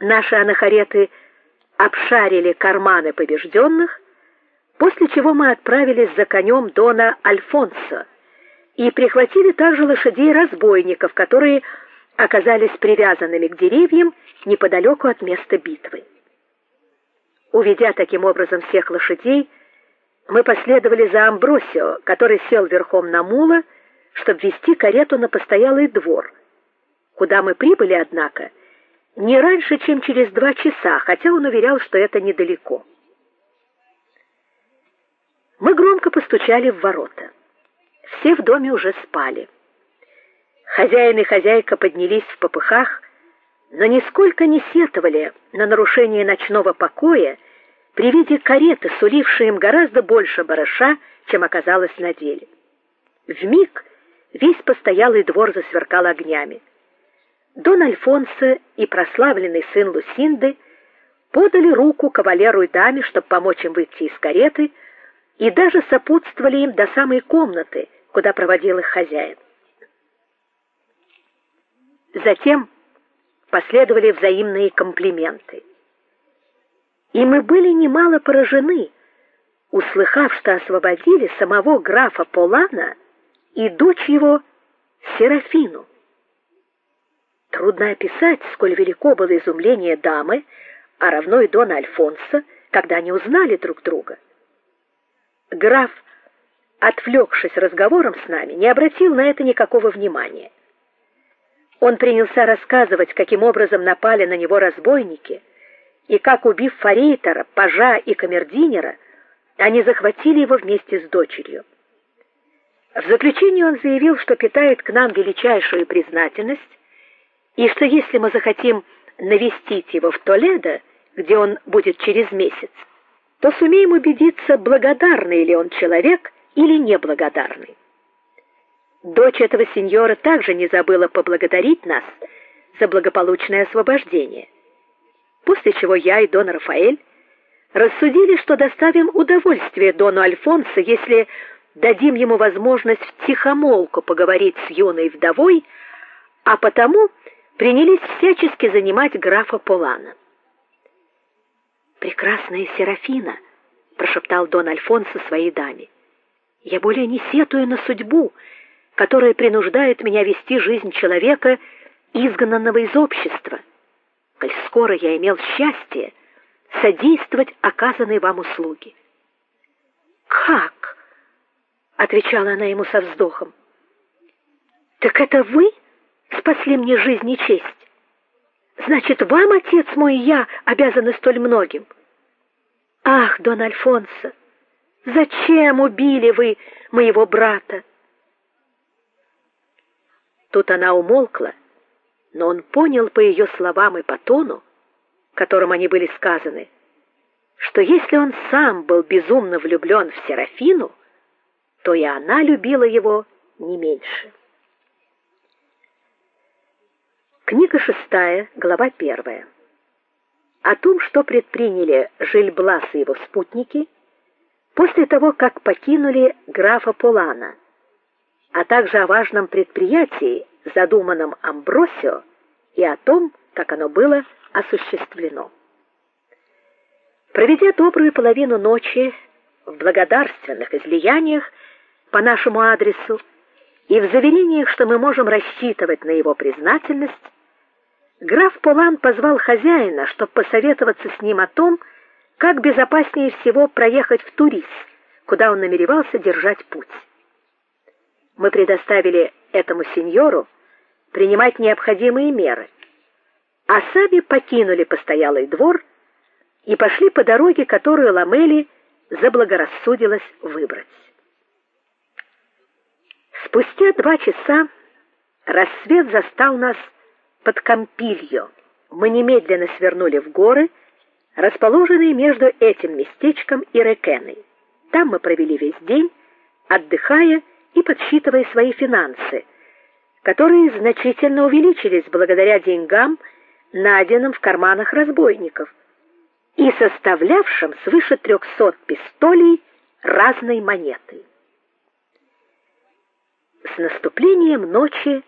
Наши анахареты обшарили карманы побежденных, после чего мы отправились за конем дона Альфонсо и прихватили также лошадей разбойников, которые оказались привязанными к деревьям неподалеку от места битвы. Уведя таким образом всех лошадей, мы последовали за Амбросио, который сел верхом на мула, чтобы вести карету на постоялый двор, куда мы прибыли, однако, не раньше, чем через два часа, хотя он уверял, что это недалеко. Мы громко постучали в ворота. Все в доме уже спали. Хозяин и хозяйка поднялись в попыхах, но нисколько не сетовали на нарушение ночного покоя при виде кареты, сулившей им гораздо больше барыша, чем оказалось на деле. В миг весь постоялый двор засверкал огнями. Дон Альфонсо и прославленный сын Лусинды подали руку кавалеру и даме, чтобы помочь им выйти из кареты, и даже сопутствовали им до самой комнаты, куда проводил их хозяин. Затем последовали взаимные комплименты. И мы были немало поражены, услыхав, что освободили самого графа Полана и дочь его Серафину. Трудно описать, сколь велико было изумление дамы, а равно и дона Альфонса, когда они узнали друг друга. Граф, отвлекшись разговором с нами, не обратил на это никакого внимания. Он принялся рассказывать, каким образом напали на него разбойники, и как, убив форейтора, пажа и камердинера, они захватили его вместе с дочерью. В заключение он заявил, что питает к нам величайшую признательность, и что если мы захотим навестить его в Толедо, где он будет через месяц, то сумеем убедиться, благодарный ли он человек или неблагодарный. Дочь этого сеньора также не забыла поблагодарить нас за благополучное освобождение. После чего я и Дон Рафаэль рассудили, что доставим удовольствие дону Альфонсо, если дадим ему возможность втихомолку поговорить с юной вдовой, а потому принялись всячески занимать графа Полана. Прекрасная Серафина, прошептал Дон Альфонсо своей даме. Я более не сетую на судьбу, которая принуждает меня вести жизнь человека, изгнанного из общества. Коль скоро я имел счастье содействовать оказанной вам услуге. Как? отвечала она ему со вздохом. Так это вы спасли мне жизнь и честь. Значит, вам, отец мой, и я обязаны столь многим. Ах, Дон Альфонсо, зачем убили вы моего брата? Тут она умолкла, но он понял по ее словам и по тону, которым они были сказаны, что если он сам был безумно влюблен в Серафину, то и она любила его не меньше. Книга шестая, глава первая. О том, что предприняли Жильблас и его спутники после того, как покинули графа Полана а также о важном предприятии, задуманном Амбросио, и о том, как оно было осуществлено. Проведя добрую половину ночи в благодарственных излияниях по нашему адресу и в заверениях, что мы можем рассчитывать на его признательность, граф Полан позвал хозяина, чтобы посоветоваться с ним о том, как безопаснее всего проехать в Турис, куда он намеревался держать путь мы предоставили этому сеньору принимать необходимые меры, а сами покинули постоялый двор и пошли по дороге, которую Ламели заблагорассудилось выбрать. Спустя два часа рассвет застал нас под Кампильо. Мы немедленно свернули в горы, расположенные между этим местечком и Рекеной. Там мы провели весь день, отдыхая и подсчитывая свои финансы, которые значительно увеличились благодаря деньгам, найденным в карманах разбойников, и составлявшим свыше 300 пистолей разной монеты. С наступлением ночи